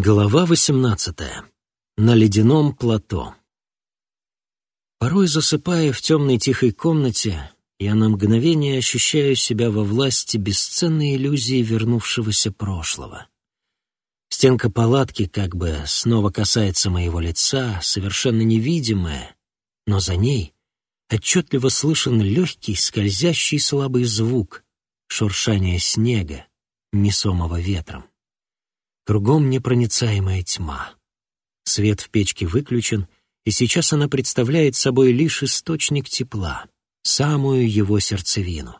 Глава 18. На ледяном плато. Порой засыпая в темной тихой комнате, я на мгновение ощущаю себя во власти бесценной иллюзии вернувшегося прошлого. Стенка палатки как бы снова касается моего лица, совершенно невидимая, но за ней отчетливо слышен легкий, скользящий слабый звук — шуршания снега, несомого ветром. Кругом непроницаемая тьма. Свет в печке выключен, и сейчас она представляет собой лишь источник тепла, самую его сердцевину.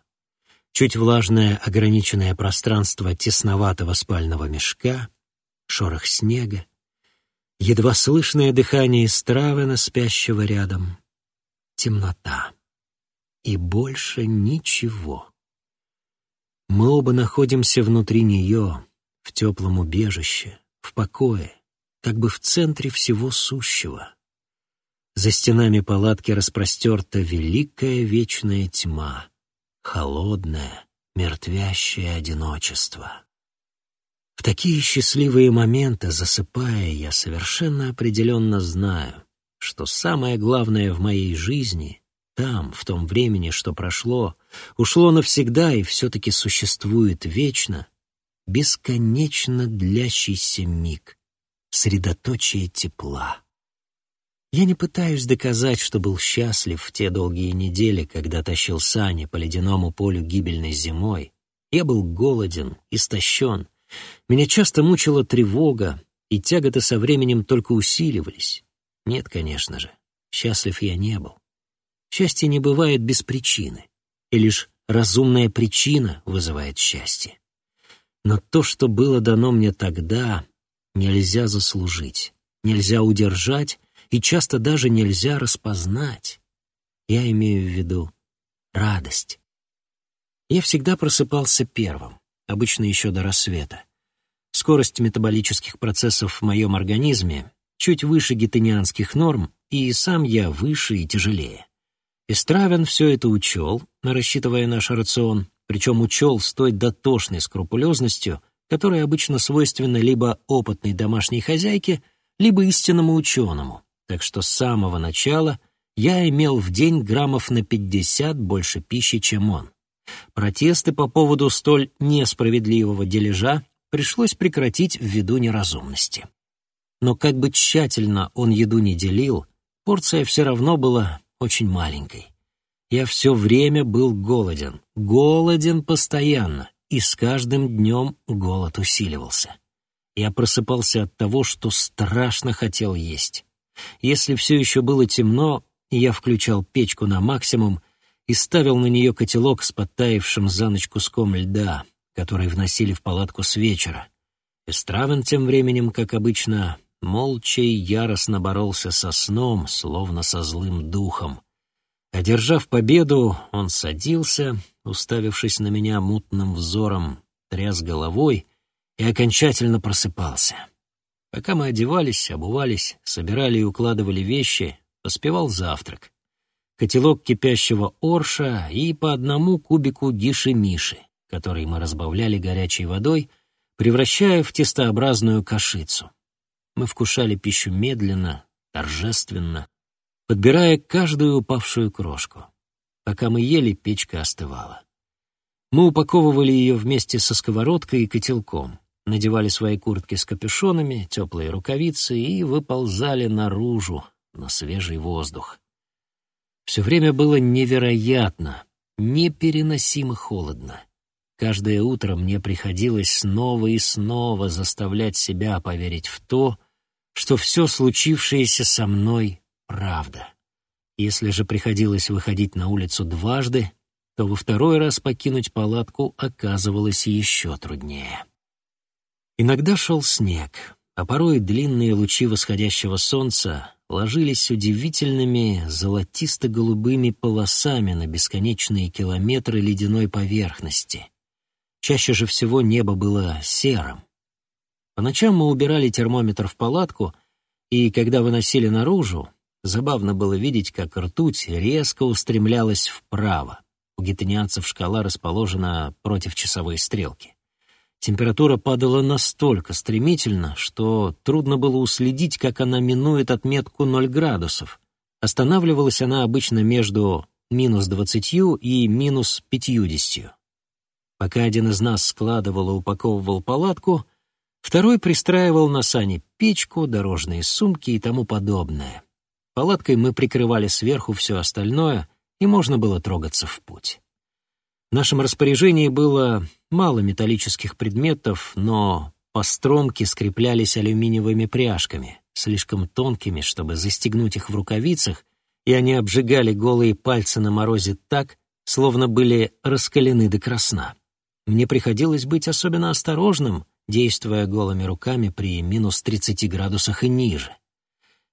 Чуть влажное ограниченное пространство тесноватого спального мешка, шорох снега, едва слышное дыхание Стравена, спящего рядом, темнота. И больше ничего. Мы оба находимся внутри нее, в теплом убежище, в покое, как бы в центре всего сущего. За стенами палатки распростерта великая вечная тьма, холодное, мертвящее одиночество. В такие счастливые моменты, засыпая, я совершенно определенно знаю, что самое главное в моей жизни там, в том времени, что прошло, ушло навсегда и все-таки существует вечно, бесконечно длящийся миг, средоточие тепла. Я не пытаюсь доказать, что был счастлив в те долгие недели, когда тащил сани по ледяному полю гибельной зимой. Я был голоден, истощен. Меня часто мучила тревога, и тяготы со временем только усиливались. Нет, конечно же, счастлив я не был. Счастье не бывает без причины, и лишь разумная причина вызывает счастье. Но то, что было дано мне тогда, нельзя заслужить, нельзя удержать и часто даже нельзя распознать. Я имею в виду радость. Я всегда просыпался первым, обычно еще до рассвета. Скорость метаболических процессов в моем организме чуть выше гетенианских норм, и сам я выше и тяжелее. Истравин все это учел, рассчитывая наш рацион, причем учел с той дотошной скрупулезностью, которая обычно свойственна либо опытной домашней хозяйке, либо истинному ученому, так что с самого начала я имел в день граммов на 50 больше пищи, чем он. Протесты по поводу столь несправедливого дележа пришлось прекратить ввиду неразумности. Но как бы тщательно он еду не делил, порция все равно была очень маленькой. Я все время был голоден, голоден постоянно, и с каждым днем голод усиливался. Я просыпался от того, что страшно хотел есть. Если все еще было темно, я включал печку на максимум и ставил на нее котелок с подтаившим за ночь куском льда, который вносили в палатку с вечера. Эстравен тем временем, как обычно, молча и яростно боролся со сном, словно со злым духом. Одержав победу, он садился, уставившись на меня мутным взором, тряс головой и окончательно просыпался. Пока мы одевались, обувались, собирали и укладывали вещи, поспевал завтрак. Котелок кипящего орша и по одному кубику гиши-миши, который мы разбавляли горячей водой, превращая в тестообразную кашицу. Мы вкушали пищу медленно, торжественно, подбирая каждую упавшую крошку. Пока мы ели, печка остывала. Мы упаковывали ее вместе со сковородкой и котелком, надевали свои куртки с капюшонами, теплые рукавицы и выползали наружу, на свежий воздух. Все время было невероятно, непереносимо холодно. Каждое утро мне приходилось снова и снова заставлять себя поверить в то, что все случившееся со мной правда. Если же приходилось выходить на улицу дважды, то во второй раз покинуть палатку оказывалось еще труднее. Иногда шел снег, а порой длинные лучи восходящего солнца ложились удивительными золотисто-голубыми полосами на бесконечные километры ледяной поверхности. Чаще же всего небо было серым. По ночам мы убирали термометр в палатку, и когда выносили наружу, Забавно было видеть, как ртуть резко устремлялась вправо. У гетанианцев шкала расположена против часовой стрелки. Температура падала настолько стремительно, что трудно было уследить, как она минует отметку 0 градусов. Останавливалась она обычно между минус 20 и минус 50. Пока один из нас складывал и упаковывал палатку, второй пристраивал на сани печку, дорожные сумки и тому подобное. Палаткой мы прикрывали сверху все остальное, и можно было трогаться в путь. В нашем распоряжении было мало металлических предметов, но постромки скреплялись алюминиевыми пряжками, слишком тонкими, чтобы застегнуть их в рукавицах, и они обжигали голые пальцы на морозе так, словно были раскалены до красна. Мне приходилось быть особенно осторожным, действуя голыми руками при минус 30 градусах и ниже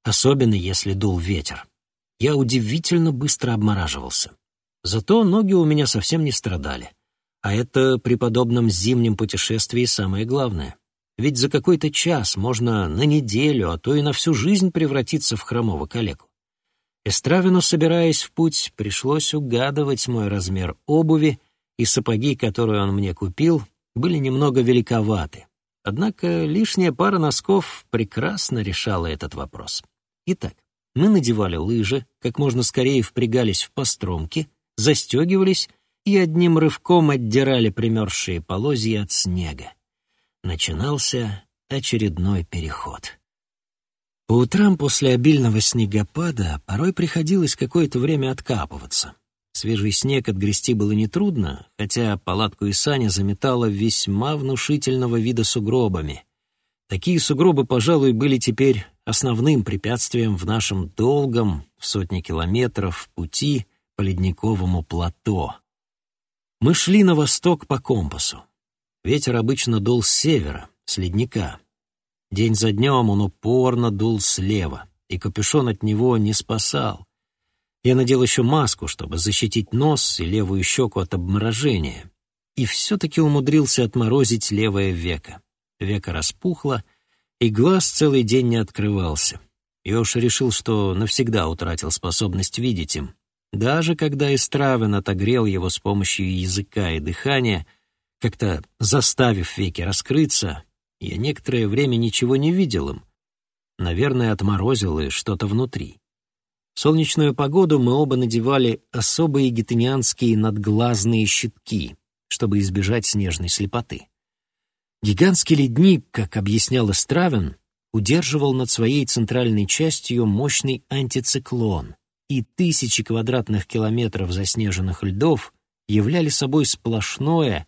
особенно если дул ветер. Я удивительно быстро обмораживался. Зато ноги у меня совсем не страдали. А это при подобном зимнем путешествии самое главное. Ведь за какой-то час можно на неделю, а то и на всю жизнь превратиться в хромого калеку. Эстравину, собираясь в путь, пришлось угадывать мой размер обуви, и сапоги, которые он мне купил, были немного великоваты. Однако лишняя пара носков прекрасно решала этот вопрос. Итак, мы надевали лыжи, как можно скорее впрягались в постромки, застегивались и одним рывком отдирали примерзшие полозья от снега. Начинался очередной переход. По утрам после обильного снегопада порой приходилось какое-то время откапываться. Свежий снег отгрести было нетрудно, хотя палатку и сани заметало весьма внушительного вида сугробами. Такие сугробы, пожалуй, были теперь основным препятствием в нашем долгом, в сотни километров, пути по ледниковому плато. Мы шли на восток по компасу. Ветер обычно дул с севера, с ледника. День за днем он упорно дул слева, и капюшон от него не спасал. Я надел еще маску, чтобы защитить нос и левую щеку от обморожения, и все-таки умудрился отморозить левое веко. Веко распухло, и глаз целый день не открывался. Я уж решил, что навсегда утратил способность видеть им. Даже когда Истравин отогрел его с помощью языка и дыхания, как-то заставив веки раскрыться, я некоторое время ничего не видел им. Наверное, отморозил и что-то внутри. В солнечную погоду мы оба надевали особые гетенианские надглазные щитки, чтобы избежать снежной слепоты. Гигантский ледник, как объяснял Истравин, удерживал над своей центральной частью мощный антициклон, и тысячи квадратных километров заснеженных льдов являли собой сплошное,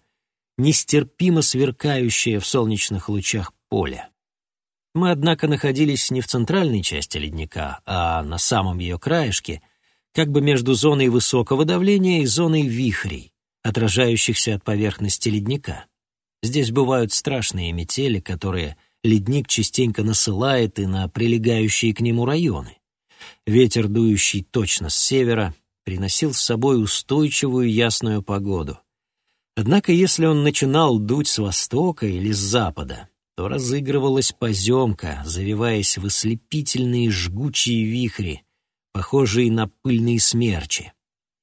нестерпимо сверкающее в солнечных лучах поле. Мы, однако, находились не в центральной части ледника, а на самом ее краешке, как бы между зоной высокого давления и зоной вихрей, отражающихся от поверхности ледника. Здесь бывают страшные метели, которые ледник частенько насылает и на прилегающие к нему районы. Ветер, дующий точно с севера, приносил с собой устойчивую ясную погоду. Однако если он начинал дуть с востока или с запада, то разыгрывалась поземка, завиваясь в ослепительные жгучие вихри, похожие на пыльные смерчи.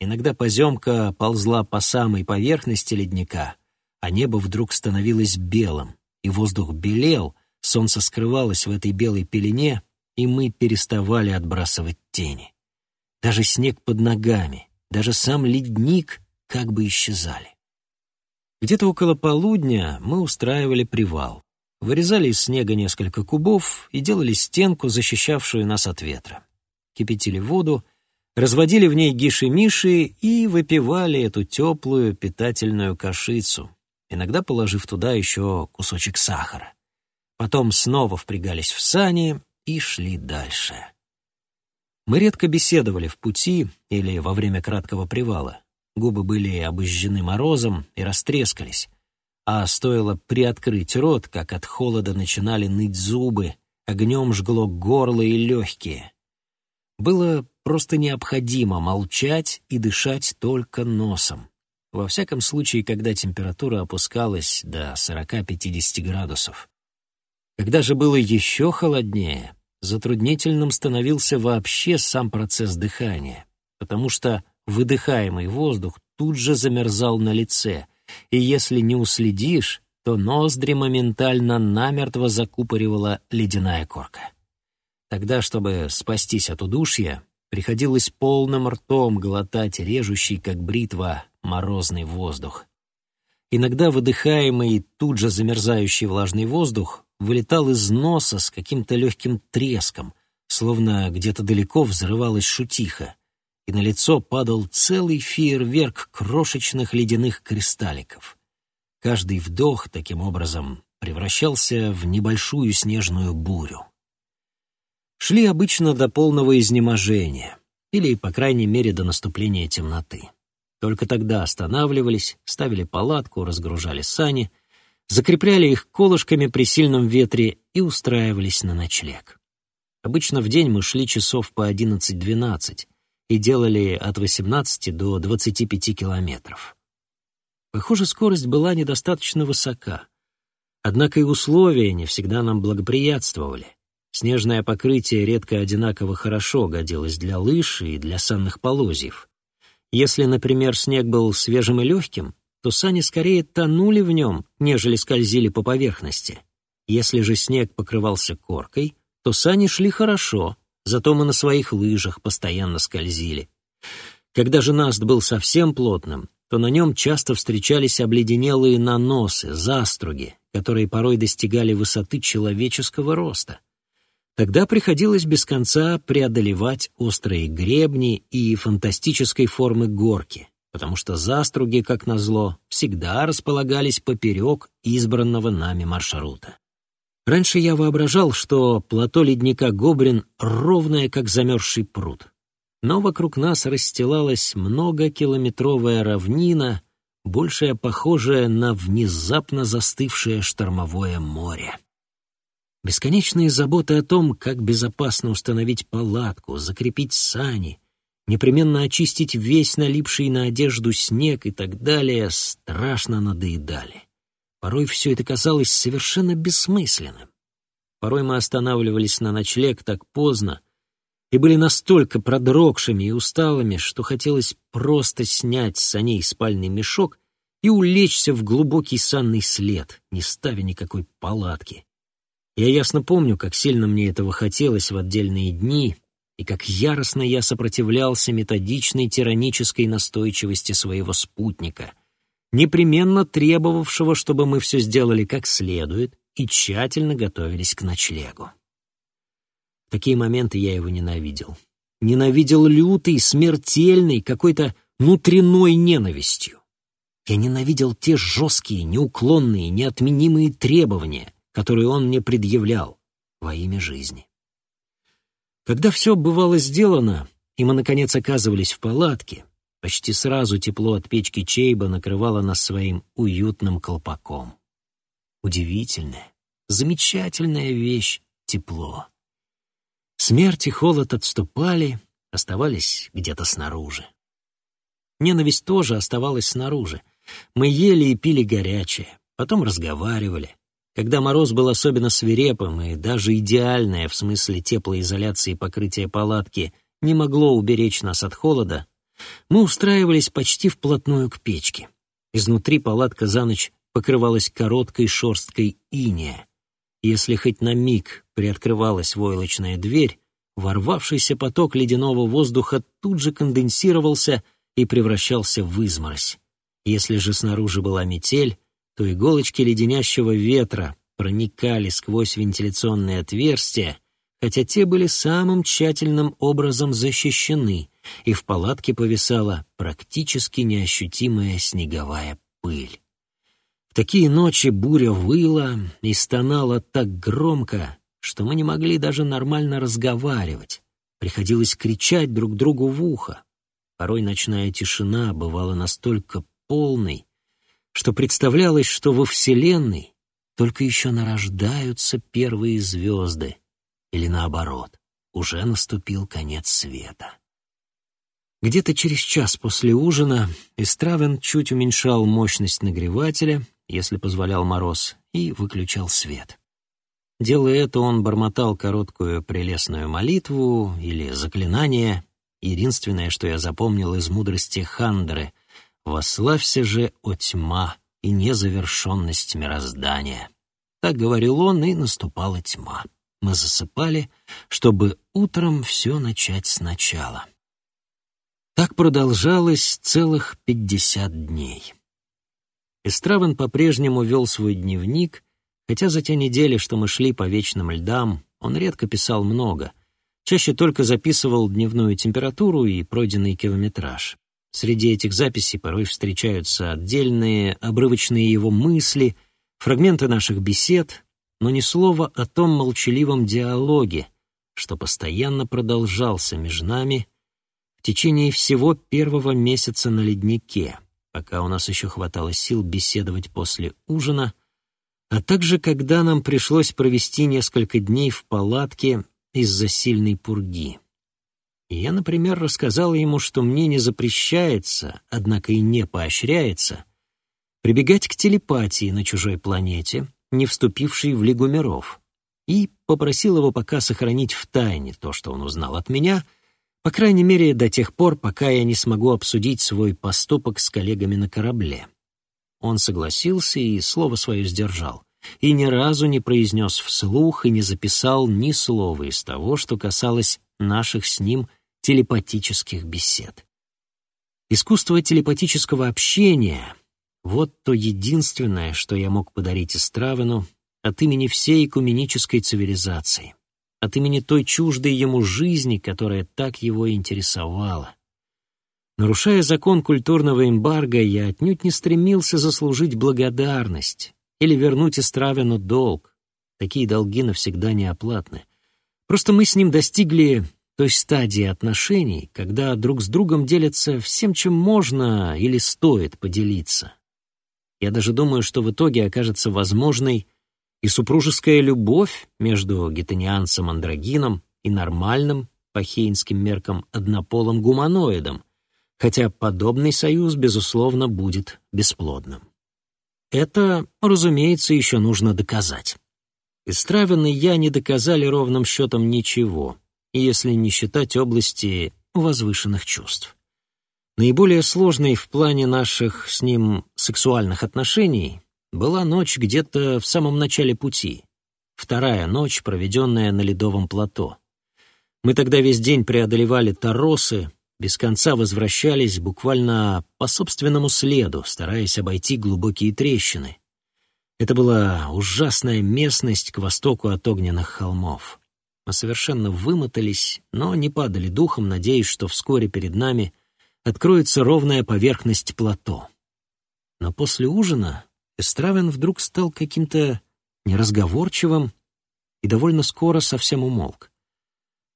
Иногда поземка ползла по самой поверхности ледника — а небо вдруг становилось белым, и воздух белел, солнце скрывалось в этой белой пелене, и мы переставали отбрасывать тени. Даже снег под ногами, даже сам ледник как бы исчезали. Где-то около полудня мы устраивали привал, вырезали из снега несколько кубов и делали стенку, защищавшую нас от ветра. Кипятили воду, разводили в ней гиши-миши и выпивали эту теплую питательную кашицу, иногда положив туда еще кусочек сахара. Потом снова впрягались в сани и шли дальше. Мы редко беседовали в пути или во время краткого привала. Губы были обожжены морозом и растрескались. А стоило приоткрыть рот, как от холода начинали ныть зубы, огнем жгло горло и легкие. Было просто необходимо молчать и дышать только носом. Во всяком случае, когда температура опускалась до 40-50 градусов. Когда же было еще холоднее, затруднительным становился вообще сам процесс дыхания, потому что выдыхаемый воздух тут же замерзал на лице, и если не уследишь, то ноздри моментально намертво закупоривала ледяная корка. Тогда, чтобы спастись от удушья, приходилось полным ртом глотать режущий, как бритва, морозный воздух. Иногда выдыхаемый, тут же замерзающий влажный воздух вылетал из носа с каким-то легким треском, словно где-то далеко взрывалась шутиха, и на лицо падал целый фейерверк крошечных ледяных кристалликов. Каждый вдох, таким образом, превращался в небольшую снежную бурю. Шли обычно до полного изнеможения, или, по крайней мере, до наступления темноты. Только тогда останавливались, ставили палатку, разгружали сани, закрепляли их колышками при сильном ветре и устраивались на ночлег. Обычно в день мы шли часов по 11-12 и делали от 18 до 25 километров. Похоже, скорость была недостаточно высока. Однако и условия не всегда нам благоприятствовали. Снежное покрытие редко одинаково хорошо годилось для лыж и для санных полозьев. Если, например, снег был свежим и легким, то сани скорее тонули в нем, нежели скользили по поверхности. Если же снег покрывался коркой, то сани шли хорошо, зато мы на своих лыжах постоянно скользили. Когда же наст был совсем плотным, то на нем часто встречались обледенелые наносы, заструги, которые порой достигали высоты человеческого роста. Тогда приходилось без конца преодолевать острые гребни и фантастической формы горки, потому что заструги, как назло, всегда располагались поперек избранного нами маршрута. Раньше я воображал, что плато ледника Гобрин ровное, как замерзший пруд но вокруг нас расстилалась многокилометровая равнина, большая похожая на внезапно застывшее штормовое море. Бесконечные заботы о том, как безопасно установить палатку, закрепить сани, непременно очистить весь налипший на одежду снег и так далее, страшно надоедали. Порой все это казалось совершенно бессмысленным. Порой мы останавливались на ночлег так поздно, и были настолько продрогшими и усталыми, что хотелось просто снять с саней спальный мешок и улечься в глубокий санный след, не ставя никакой палатки. Я ясно помню, как сильно мне этого хотелось в отдельные дни, и как яростно я сопротивлялся методичной тиранической настойчивости своего спутника, непременно требовавшего, чтобы мы все сделали как следует и тщательно готовились к ночлегу такие моменты я его ненавидел. Ненавидел лютой, смертельной, какой-то внутренной ненавистью. Я ненавидел те жесткие, неуклонные, неотменимые требования, которые он мне предъявлял во имя жизни. Когда все бывало сделано, и мы, наконец, оказывались в палатке, почти сразу тепло от печки Чейба накрывало нас своим уютным колпаком. Удивительная, замечательная вещь — тепло. Смерть и холод отступали, оставались где-то снаружи. Ненависть тоже оставалась снаружи. Мы ели и пили горячее, потом разговаривали. Когда мороз был особенно свирепым и даже идеальное в смысле теплоизоляции покрытие палатки не могло уберечь нас от холода, мы устраивались почти вплотную к печке. Изнутри палатка за ночь покрывалась короткой шерсткой иния. Если хоть на миг приоткрывалась войлочная дверь, ворвавшийся поток ледяного воздуха тут же конденсировался и превращался в изморозь. Если же снаружи была метель, то иголочки леденящего ветра проникали сквозь вентиляционные отверстия, хотя те были самым тщательным образом защищены, и в палатке повисала практически неощутимая снеговая пыль. В такие ночи буря выла и стонала так громко, что мы не могли даже нормально разговаривать. Приходилось кричать друг другу в ухо. Порой ночная тишина бывала настолько полной, что представлялось, что во Вселенной только еще нарождаются первые звезды, или наоборот, уже наступил конец света. Где-то через час после ужина Истравен чуть уменьшал мощность нагревателя, если позволял мороз, и выключал свет. Делая это, он бормотал короткую прелестную молитву или заклинание. Единственное, что я запомнил из мудрости Хандры — «Вославься же, о тьма, и незавершенность мироздания. Так говорил он, и наступала тьма. Мы засыпали, чтобы утром все начать сначала. Так продолжалось целых пятьдесят дней. Эстравен по-прежнему вел свой дневник, хотя за те недели, что мы шли по вечным льдам, он редко писал много, чаще только записывал дневную температуру и пройденный километраж. Среди этих записей порой встречаются отдельные, обрывочные его мысли, фрагменты наших бесед, но ни слова о том молчаливом диалоге, что постоянно продолжался между нами в течение всего первого месяца на леднике, пока у нас еще хватало сил беседовать после ужина, а также когда нам пришлось провести несколько дней в палатке из-за сильной пурги. И я, например, рассказал ему, что мне не запрещается, однако и не поощряется, прибегать к телепатии на чужой планете, не вступившей в Лигу миров, и попросил его пока сохранить в тайне то, что он узнал от меня, по крайней мере, до тех пор, пока я не смогу обсудить свой поступок с коллегами на корабле. Он согласился и слово свое сдержал, и ни разу не произнес вслух и не записал ни слова из того, что касалось наших с ним телепатических бесед. Искусство телепатического общения — вот то единственное, что я мог подарить Истравину от имени всей экуменической цивилизации от имени той чуждой ему жизни, которая так его интересовала. Нарушая закон культурного эмбарго, я отнюдь не стремился заслужить благодарность или вернуть Истравину долг. Такие долги навсегда неоплатны. Просто мы с ним достигли той стадии отношений, когда друг с другом делятся всем, чем можно или стоит поделиться. Я даже думаю, что в итоге окажется возможной и супружеская любовь между гетанианцем-андрогином и нормальным, по хейнским меркам, однополым гуманоидом, хотя подобный союз, безусловно, будет бесплодным. Это, разумеется, еще нужно доказать. Истравин и я не доказали ровным счетом ничего, если не считать области возвышенных чувств. Наиболее сложной в плане наших с ним сексуальных отношений была ночь где-то в самом начале пути. Вторая ночь, проведенная на ледовом плато. Мы тогда весь день преодолевали торосы, без конца возвращались буквально по собственному следу, стараясь обойти глубокие трещины. Это была ужасная местность к востоку от огненных холмов. Мы совершенно вымотались, но не падали духом, надеясь, что вскоре перед нами откроется ровная поверхность плато. Но после ужина Эстравин вдруг стал каким-то неразговорчивым и довольно скоро совсем умолк.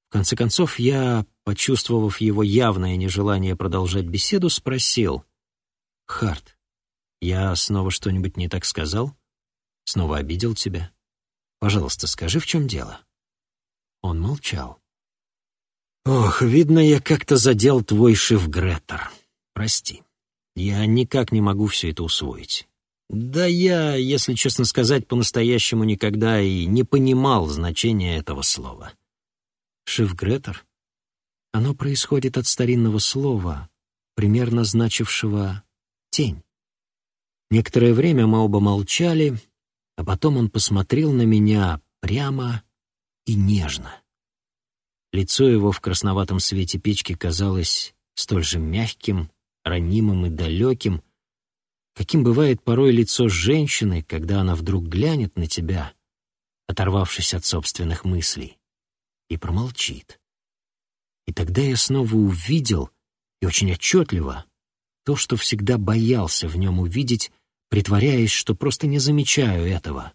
В конце концов, я, почувствовав его явное нежелание продолжать беседу, спросил, «Харт, я снова что-нибудь не так сказал? Снова обидел тебя? Пожалуйста, скажи, в чем дело?» Он молчал. «Ох, видно, я как-то задел твой шифгретер. Прости. Я никак не могу все это усвоить. Да я, если честно сказать, по-настоящему никогда и не понимал значения этого слова. Шифгретер? Оно происходит от старинного слова, примерно значившего «тень». Некоторое время мы оба молчали, а потом он посмотрел на меня прямо и нежно. Лицо его в красноватом свете печки казалось столь же мягким, ранимым и далеким, каким бывает порой лицо женщины, когда она вдруг глянет на тебя, оторвавшись от собственных мыслей, и промолчит. И тогда я снова увидел, и очень отчетливо, то, что всегда боялся в нем увидеть, притворяясь, что просто не замечаю этого.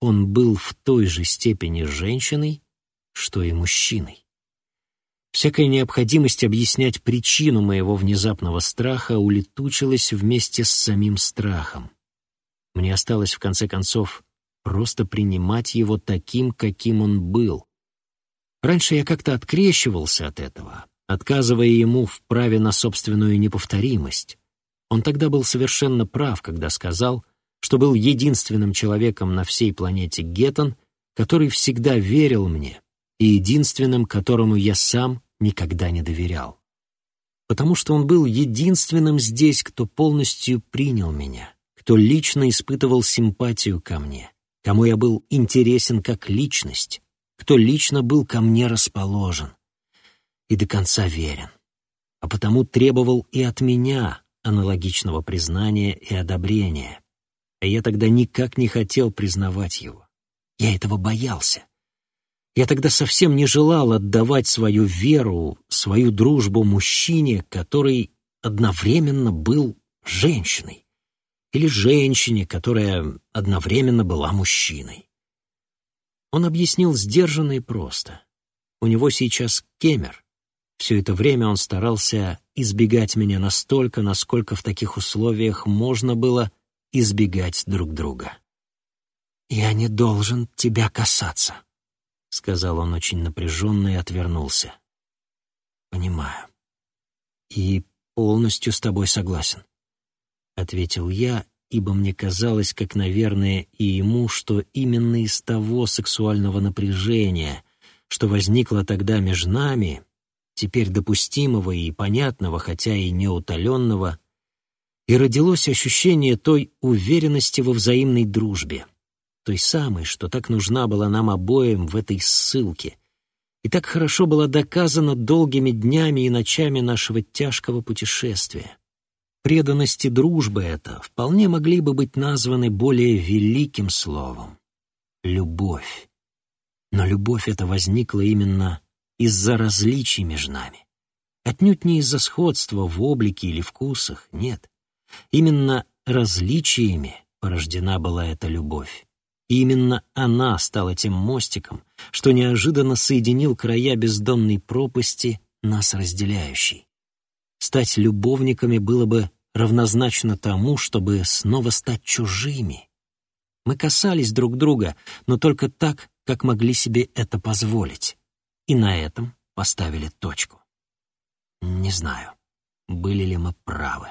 Он был в той же степени женщиной, что и мужчиной. Всякая необходимость объяснять причину моего внезапного страха улетучилась вместе с самим страхом. Мне осталось, в конце концов, просто принимать его таким, каким он был. Раньше я как-то открещивался от этого, отказывая ему в праве на собственную неповторимость. Он тогда был совершенно прав, когда сказал, что был единственным человеком на всей планете Геттон, который всегда верил мне, и единственным, которому я сам никогда не доверял. Потому что он был единственным здесь, кто полностью принял меня, кто лично испытывал симпатию ко мне, кому я был интересен как личность, кто лично был ко мне расположен и до конца верен, а потому требовал и от меня аналогичного признания и одобрения. А я тогда никак не хотел признавать его. Я этого боялся. Я тогда совсем не желал отдавать свою веру, свою дружбу мужчине, который одновременно был женщиной, или женщине, которая одновременно была мужчиной. Он объяснил сдержанно и просто. У него сейчас кемер. Все это время он старался избегать меня настолько, насколько в таких условиях можно было избегать друг друга. «Я не должен тебя касаться», — сказал он очень напряженно и отвернулся. «Понимаю. И полностью с тобой согласен», — ответил я, ибо мне казалось, как, наверное, и ему, что именно из того сексуального напряжения, что возникло тогда между нами, теперь допустимого и понятного, хотя и неутоленного, и родилось ощущение той уверенности во взаимной дружбе, той самой, что так нужна была нам обоим в этой ссылке, и так хорошо была доказана долгими днями и ночами нашего тяжкого путешествия. Преданность и дружба эта вполне могли бы быть названы более великим словом — любовь. Но любовь эта возникла именно из-за различий между нами. Отнюдь не из-за сходства в облике или вкусах, нет. Именно различиями порождена была эта любовь. И именно она стала тем мостиком, что неожиданно соединил края бездонной пропасти, нас разделяющей. Стать любовниками было бы равнозначно тому, чтобы снова стать чужими. Мы касались друг друга, но только так, как могли себе это позволить и на этом поставили точку. Не знаю, были ли мы правы.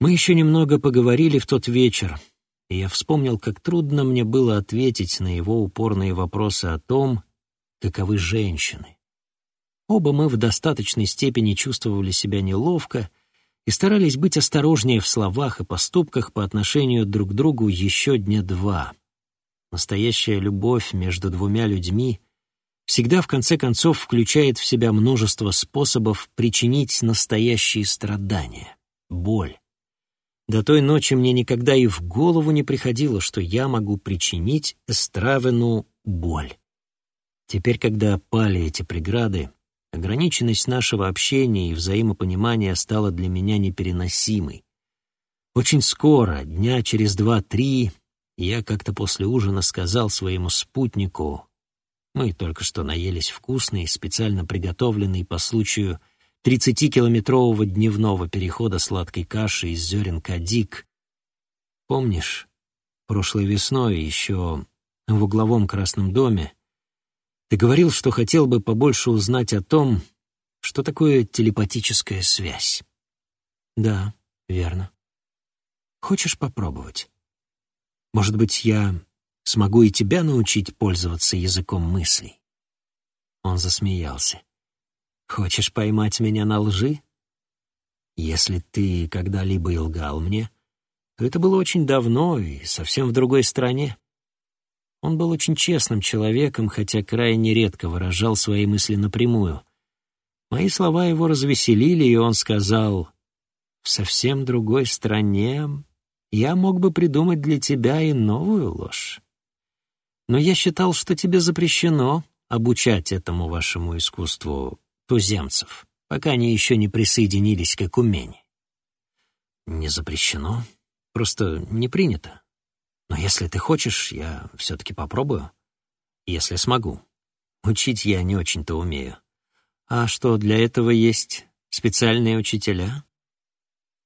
Мы еще немного поговорили в тот вечер, и я вспомнил, как трудно мне было ответить на его упорные вопросы о том, каковы женщины. Оба мы в достаточной степени чувствовали себя неловко и старались быть осторожнее в словах и поступках по отношению друг к другу еще дня два. Настоящая любовь между двумя людьми всегда в конце концов включает в себя множество способов причинить настоящие страдания, боль. До той ночи мне никогда и в голову не приходило, что я могу причинить Эстравену боль. Теперь, когда пали эти преграды, ограниченность нашего общения и взаимопонимания стала для меня непереносимой. Очень скоро, дня через два-три, я как-то после ужина сказал своему спутнику, мы только что наелись вкусной, специально приготовленной по случаю 30-километрового дневного перехода сладкой каши из зерен кадик. Помнишь, прошлой весной еще в угловом красном доме ты говорил, что хотел бы побольше узнать о том, что такое телепатическая связь. Да, верно. Хочешь попробовать? Может быть, я смогу и тебя научить пользоваться языком мыслей». Он засмеялся. «Хочешь поймать меня на лжи? Если ты когда-либо лгал мне, то это было очень давно и совсем в другой стране. Он был очень честным человеком, хотя крайне редко выражал свои мысли напрямую. Мои слова его развеселили, и он сказал, «В совсем другой стране я мог бы придумать для тебя и новую ложь. Но я считал, что тебе запрещено обучать этому вашему искусству туземцев, пока они еще не присоединились к Экумене. Не запрещено, просто не принято. Но если ты хочешь, я все-таки попробую, если смогу. Учить я не очень-то умею. А что, для этого есть специальные учителя?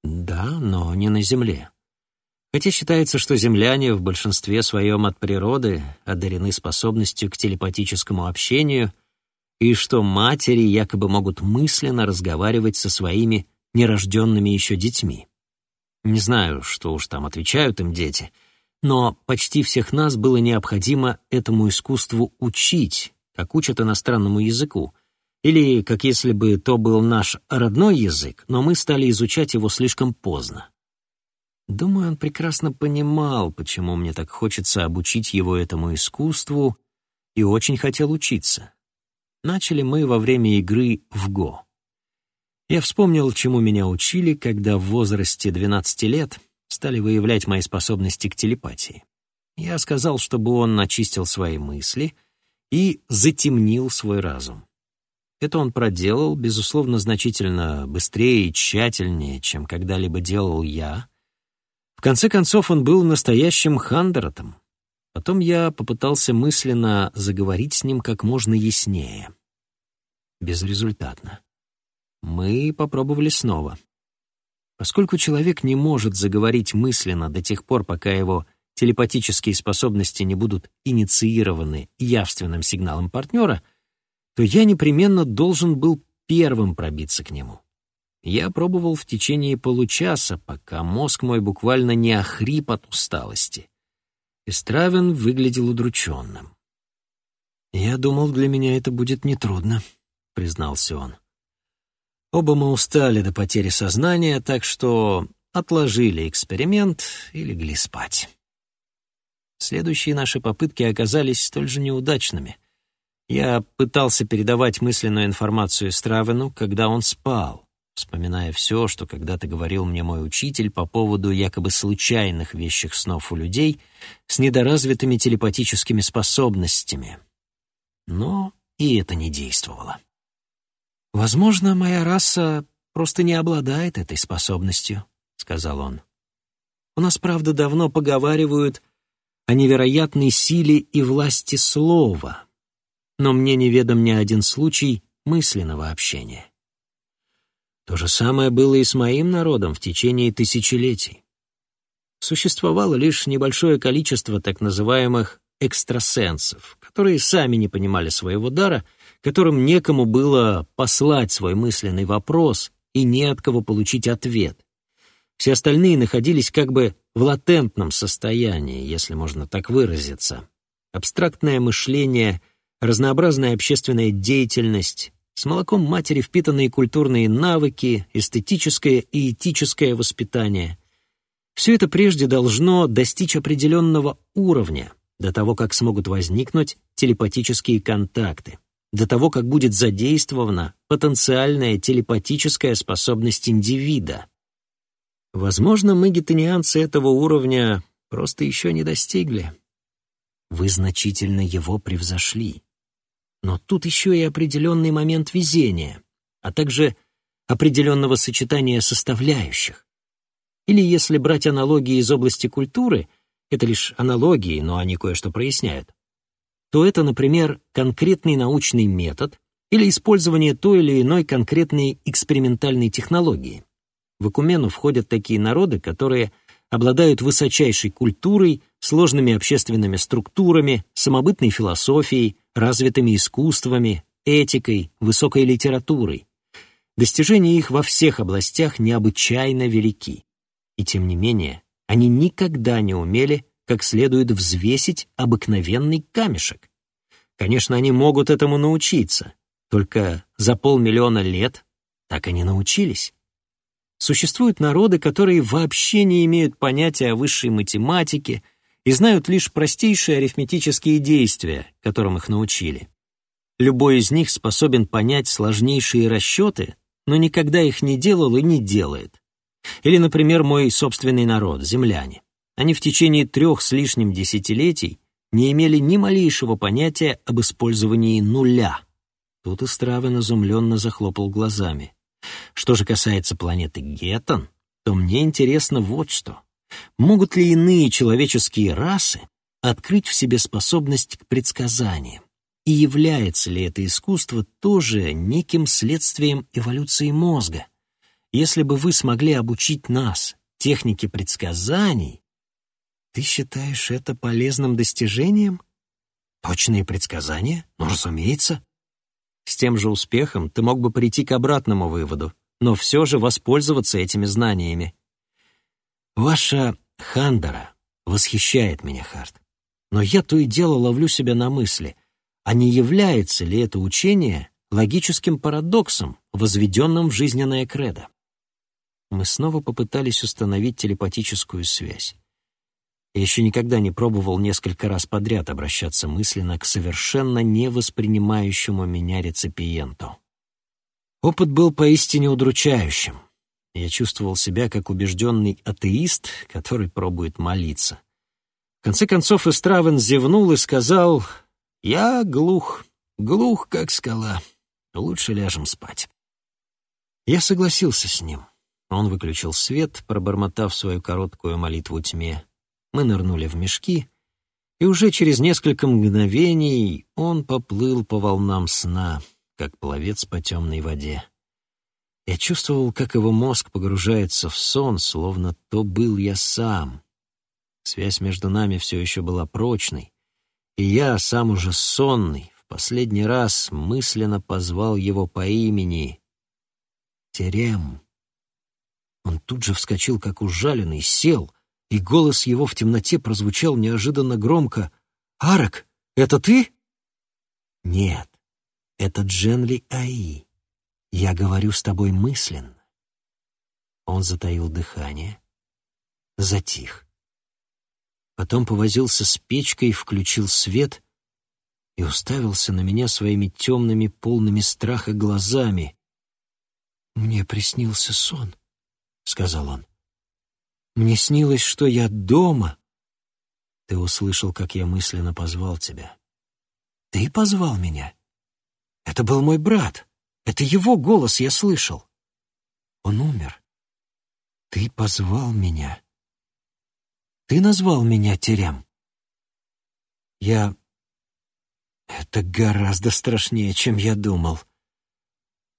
Да, но не на земле. Хотя считается, что земляне в большинстве своем от природы одарены способностью к телепатическому общению и что матери якобы могут мысленно разговаривать со своими нерожденными еще детьми. Не знаю, что уж там отвечают им дети, но почти всех нас было необходимо этому искусству учить, как учат иностранному языку, или как если бы то был наш родной язык, но мы стали изучать его слишком поздно. Думаю, он прекрасно понимал, почему мне так хочется обучить его этому искусству, и очень хотел учиться. Начали мы во время игры в Го. Я вспомнил, чему меня учили, когда в возрасте 12 лет стали выявлять мои способности к телепатии. Я сказал, чтобы он очистил свои мысли и затемнил свой разум. Это он проделал, безусловно, значительно быстрее и тщательнее, чем когда-либо делал я. В конце концов, он был настоящим Хандератом. Потом я попытался мысленно заговорить с ним как можно яснее. Безрезультатно. Мы попробовали снова. Поскольку человек не может заговорить мысленно до тех пор, пока его телепатические способности не будут инициированы явственным сигналом партнера, то я непременно должен был первым пробиться к нему. Я пробовал в течение получаса, пока мозг мой буквально не охрип от усталости. Истравин выглядел удрученным. «Я думал, для меня это будет нетрудно», — признался он. Оба мы устали до потери сознания, так что отложили эксперимент и легли спать. Следующие наши попытки оказались столь же неудачными. Я пытался передавать мысленную информацию Стравену, когда он спал, вспоминая все, что когда-то говорил мне мой учитель по поводу якобы случайных вещих снов у людей с недоразвитыми телепатическими способностями. Но и это не действовало. «Возможно, моя раса просто не обладает этой способностью», — сказал он. «У нас, правда, давно поговаривают о невероятной силе и власти слова, но мне неведом ни один случай мысленного общения. То же самое было и с моим народом в течение тысячелетий. Существовало лишь небольшое количество так называемых экстрасенсов, которые сами не понимали своего дара, которым некому было послать свой мысленный вопрос и не от кого получить ответ. Все остальные находились как бы в латентном состоянии, если можно так выразиться. Абстрактное мышление — разнообразная общественная деятельность, с молоком матери впитанные культурные навыки, эстетическое и этическое воспитание. Все это прежде должно достичь определенного уровня, до того, как смогут возникнуть телепатические контакты, до того, как будет задействована потенциальная телепатическая способность индивида. Возможно, мы, гетанианцы, этого уровня просто еще не достигли. Вы значительно его превзошли. Но тут еще и определенный момент везения, а также определенного сочетания составляющих. Или если брать аналогии из области культуры, это лишь аналогии, но они кое-что проясняют, то это, например, конкретный научный метод или использование той или иной конкретной экспериментальной технологии. В экумену входят такие народы, которые обладают высочайшей культурой, сложными общественными структурами, самобытной философией, развитыми искусствами, этикой, высокой литературой. Достижения их во всех областях необычайно велики. И тем не менее, они никогда не умели как следует взвесить обыкновенный камешек. Конечно, они могут этому научиться, только за полмиллиона лет так и не научились. Существуют народы, которые вообще не имеют понятия о высшей математике, и знают лишь простейшие арифметические действия, которым их научили. Любой из них способен понять сложнейшие расчеты, но никогда их не делал и не делает. Или, например, мой собственный народ, земляне. Они в течение трех с лишним десятилетий не имели ни малейшего понятия об использовании нуля. Тут Истравин изумленно захлопал глазами. Что же касается планеты Геттон, то мне интересно вот что. Могут ли иные человеческие расы открыть в себе способность к предсказаниям? И является ли это искусство тоже неким следствием эволюции мозга? Если бы вы смогли обучить нас технике предсказаний, ты считаешь это полезным достижением? Точные предсказания? Ну, разумеется. С тем же успехом ты мог бы прийти к обратному выводу, но все же воспользоваться этими знаниями. Ваша Хандера восхищает меня, Харт. Но я то и дело ловлю себя на мысли, а не является ли это учение логическим парадоксом, возведенным в жизненное кредо? мы снова попытались установить телепатическую связь. Я еще никогда не пробовал несколько раз подряд обращаться мысленно к совершенно не воспринимающему меня реципиенту. Опыт был поистине удручающим. Я чувствовал себя как убежденный атеист, который пробует молиться. В конце концов Истравен зевнул и сказал, «Я глух, глух, как скала. Лучше ляжем спать». Я согласился с ним. Он выключил свет, пробормотав свою короткую молитву тьме. Мы нырнули в мешки, и уже через несколько мгновений он поплыл по волнам сна, как пловец по темной воде. Я чувствовал, как его мозг погружается в сон, словно то был я сам. Связь между нами все еще была прочной, и я, сам уже сонный, в последний раз мысленно позвал его по имени Терем. Он тут же вскочил, как ужаленный, сел, и голос его в темноте прозвучал неожиданно громко. «Арак, это ты?» «Нет, это Дженли Аи. Я говорю с тобой мысленно». Он затаил дыхание, затих. Потом повозился с печкой, включил свет и уставился на меня своими темными, полными страха глазами. «Мне приснился сон», — сказал он. «Мне снилось, что я дома». Ты услышал, как я мысленно позвал тебя. Ты позвал меня. Это был мой брат. Это его голос я слышал. Он умер. Ты позвал меня. Ты назвал меня Терем. Я... Это гораздо страшнее, чем я думал.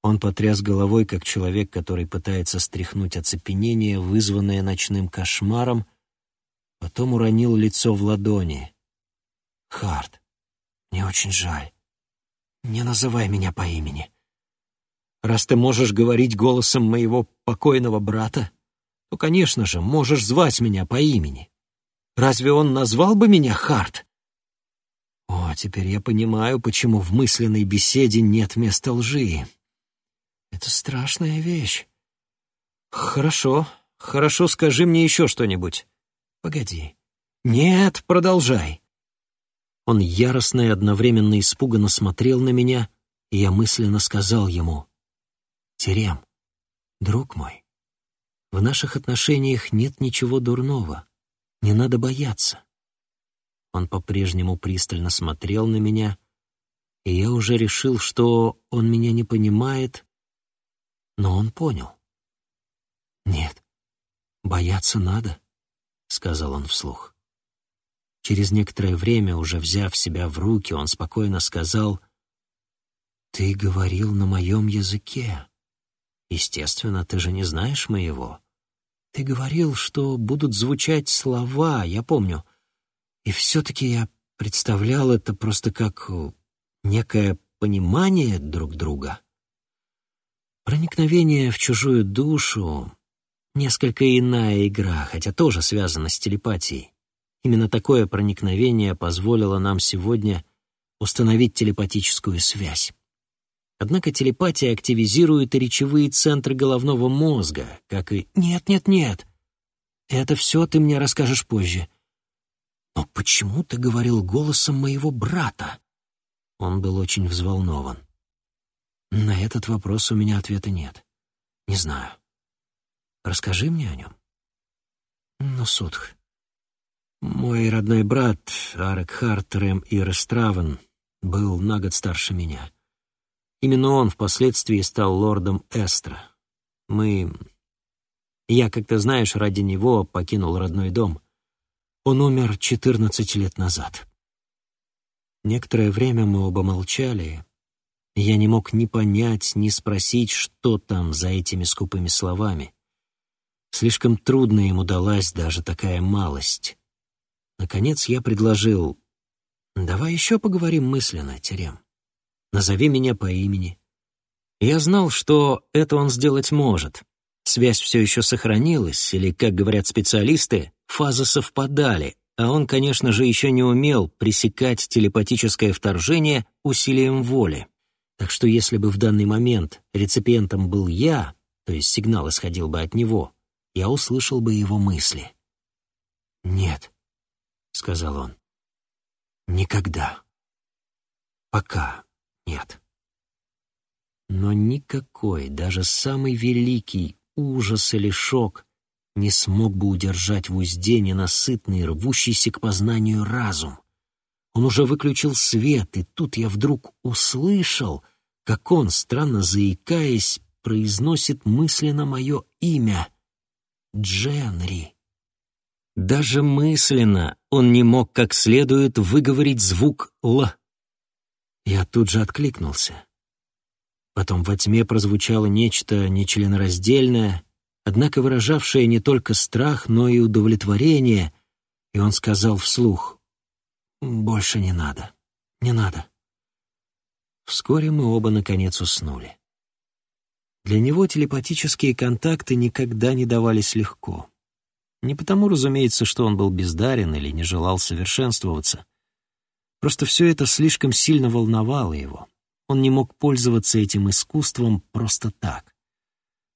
Он потряс головой, как человек, который пытается стряхнуть оцепенение, вызванное ночным кошмаром, потом уронил лицо в ладони. «Харт, мне очень жаль. Не называй меня по имени. Раз ты можешь говорить голосом моего покойного брата, то, конечно же, можешь звать меня по имени. Разве он назвал бы меня Харт?» О, теперь я понимаю, почему в мысленной беседе нет места лжи. Это страшная вещь. Хорошо, хорошо, скажи мне еще что-нибудь. Погоди. Нет, продолжай. Он яростно и одновременно испуганно смотрел на меня, и я мысленно сказал ему. Терем, друг мой, в наших отношениях нет ничего дурного. Не надо бояться. Он по-прежнему пристально смотрел на меня, и я уже решил, что он меня не понимает, но он понял. «Нет, бояться надо», — сказал он вслух. Через некоторое время, уже взяв себя в руки, он спокойно сказал, «Ты говорил на моем языке. Естественно, ты же не знаешь моего. Ты говорил, что будут звучать слова, я помню. И все-таки я представлял это просто как некое понимание друг друга. Проникновение в чужую душу — несколько иная игра, хотя тоже связана с телепатией. Именно такое проникновение позволило нам сегодня установить телепатическую связь. Однако телепатия активизирует и речевые центры головного мозга, как и «нет, нет, нет». Это все ты мне расскажешь позже. Но почему ты говорил голосом моего брата? Он был очень взволнован. На этот вопрос у меня ответа нет. Не знаю. Расскажи мне о нем. Ну, Судх. Мой родной брат, Арек Хартрем и Рестравен, был на год старше меня. Именно он впоследствии стал лордом Эстра. Мы... Я, как ты знаешь, ради него покинул родной дом. Он умер четырнадцать лет назад. Некоторое время мы оба молчали, я не мог ни понять, ни спросить, что там за этими скупыми словами. Слишком трудно ему далась даже такая малость. Наконец я предложил, «Давай еще поговорим мысленно, Терем. Назови меня по имени». Я знал, что это он сделать может. Связь все еще сохранилась, или, как говорят специалисты, фазы совпадали, а он, конечно же, еще не умел пресекать телепатическое вторжение усилием воли. Так что если бы в данный момент реципиентом был я, то есть сигнал исходил бы от него, я услышал бы его мысли. «Нет», — сказал он, — «никогда. Пока нет». Но никакой, даже самый великий ужас или шок не смог бы удержать в узде ненасытный, рвущийся к познанию разум. Он уже выключил свет, и тут я вдруг услышал, как он, странно заикаясь, произносит мысленно мое имя — Дженри. Даже мысленно он не мог как следует выговорить звук «л». Я тут же откликнулся. Потом во тьме прозвучало нечто нечленораздельное, однако выражавшее не только страх, но и удовлетворение, и он сказал вслух «Больше не надо, не надо». Вскоре мы оба наконец уснули. Для него телепатические контакты никогда не давались легко. Не потому, разумеется, что он был бездарен или не желал совершенствоваться. Просто все это слишком сильно волновало его. Он не мог пользоваться этим искусством просто так.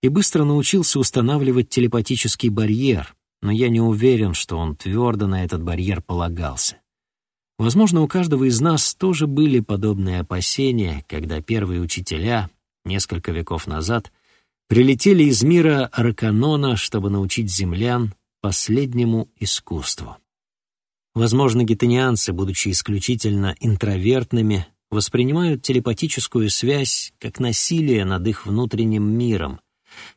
И быстро научился устанавливать телепатический барьер, но я не уверен, что он твердо на этот барьер полагался. Возможно, у каждого из нас тоже были подобные опасения, когда первые учителя, несколько веков назад, прилетели из мира Арканона, чтобы научить землян последнему искусству. Возможно, гетанианцы, будучи исключительно интровертными, воспринимают телепатическую связь как насилие над их внутренним миром,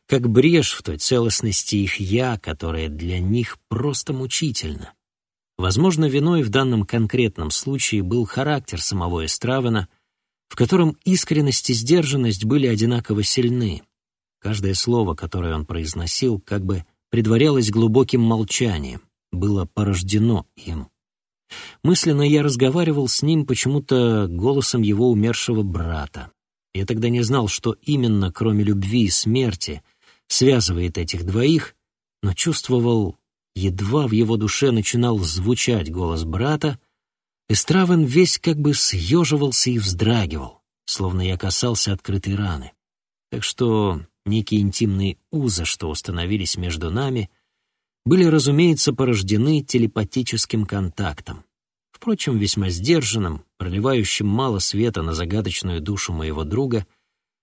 как брешь в той целостности их «я», которая для них просто мучительна. Возможно, виной в данном конкретном случае был характер самого Эстравена, в котором искренность и сдержанность были одинаково сильны. Каждое слово, которое он произносил, как бы предварялось глубоким молчанием, было порождено им. Мысленно я разговаривал с ним почему-то голосом его умершего брата. Я тогда не знал, что именно, кроме любви и смерти, связывает этих двоих, но чувствовал, едва в его душе начинал звучать голос брата, Эстравен весь как бы съеживался и вздрагивал, словно я касался открытой раны. Так что некие интимные узы, что установились между нами, были, разумеется, порождены телепатическим контактом. Впрочем, весьма сдержанным, проливающим мало света на загадочную душу моего друга,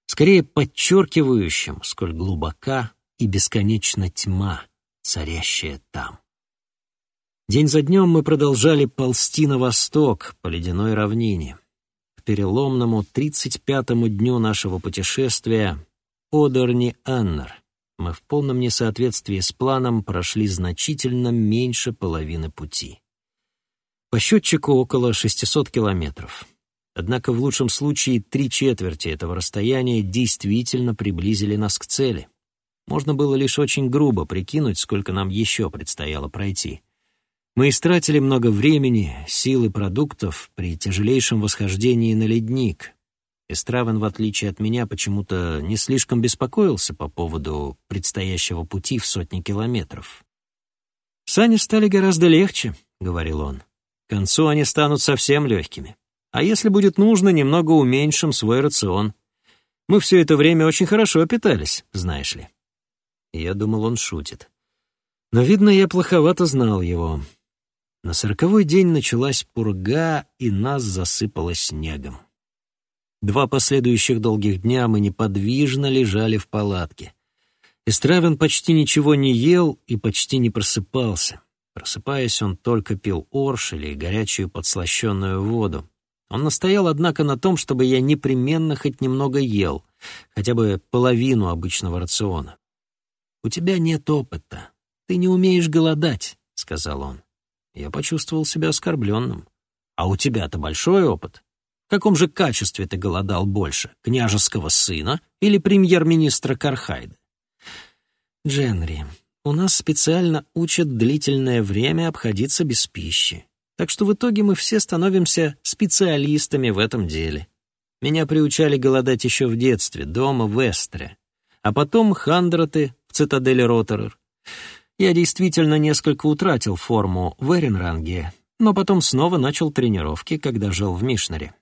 скорее подчеркивающим, сколь глубока и бесконечна тьма, царящая там. День за днем мы продолжали ползти на восток по ледяной равнине. К переломному тридцать пятому дню нашего путешествия Одорни Аннер мы в полном несоответствии с планом прошли значительно меньше половины пути. По счетчику около 600 километров. Однако в лучшем случае три четверти этого расстояния действительно приблизили нас к цели. Можно было лишь очень грубо прикинуть, сколько нам еще предстояло пройти. Мы истратили много времени, сил и продуктов при тяжелейшем восхождении на ледник, Эстравен, в отличие от меня, почему-то не слишком беспокоился по поводу предстоящего пути в сотни километров. «Сани стали гораздо легче», — говорил он. «К концу они станут совсем легкими. А если будет нужно, немного уменьшим свой рацион. Мы все это время очень хорошо питались, знаешь ли». Я думал, он шутит. Но, видно, я плоховато знал его. На сороковой день началась пурга, и нас засыпало снегом. Два последующих долгих дня мы неподвижно лежали в палатке. Истравин почти ничего не ел и почти не просыпался. Просыпаясь, он только пил орш или горячую подслащенную воду. Он настоял, однако, на том, чтобы я непременно хоть немного ел, хотя бы половину обычного рациона. «У тебя нет опыта. Ты не умеешь голодать», — сказал он. Я почувствовал себя оскорбленным. «А у тебя-то большой опыт. В каком же качестве ты голодал больше, княжеского сына или премьер-министра Кархайда? Дженри, у нас специально учат длительное время обходиться без пищи. Так что в итоге мы все становимся специалистами в этом деле. Меня приучали голодать еще в детстве, дома в Эстре. А потом хандраты в цитадели Роторер. Я действительно несколько утратил форму в Эренранге, но потом снова начал тренировки, когда жил в Мишнере.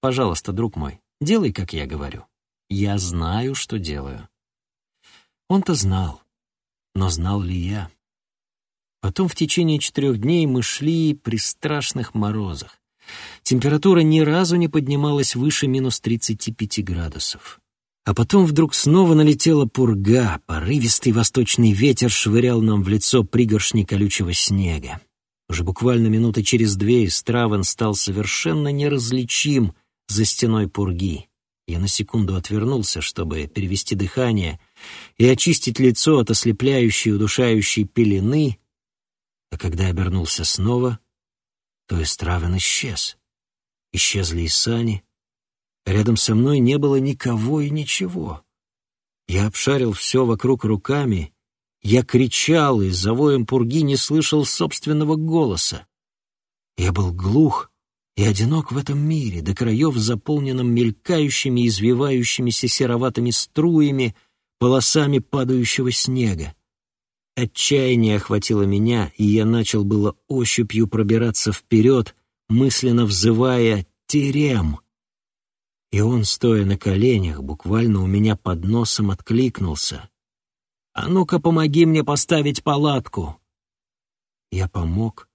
Пожалуйста, друг мой, делай, как я говорю. Я знаю, что делаю. Он-то знал, но знал ли я? Потом в течение четырех дней мы шли при страшных морозах. Температура ни разу не поднималась выше минус 35 градусов. А потом вдруг снова налетела пурга, порывистый восточный ветер швырял нам в лицо пригоршни колючего снега. Уже буквально минуты через две Стравен стал совершенно неразличим за стеной пурги. Я на секунду отвернулся, чтобы перевести дыхание и очистить лицо от ослепляющей, удушающей пелены, а когда обернулся снова, то Истравин исчез. Исчезли и сани. Рядом со мной не было никого и ничего. Я обшарил все вокруг руками. Я кричал и за воем пурги не слышал собственного голоса. Я был глух и одинок в этом мире, до краев заполненном мелькающими, извивающимися сероватыми струями, полосами падающего снега. Отчаяние охватило меня, и я начал было ощупью пробираться вперед, мысленно взывая «Терем!». И он, стоя на коленях, буквально у меня под носом откликнулся. «А ну-ка, помоги мне поставить палатку!» Я помог,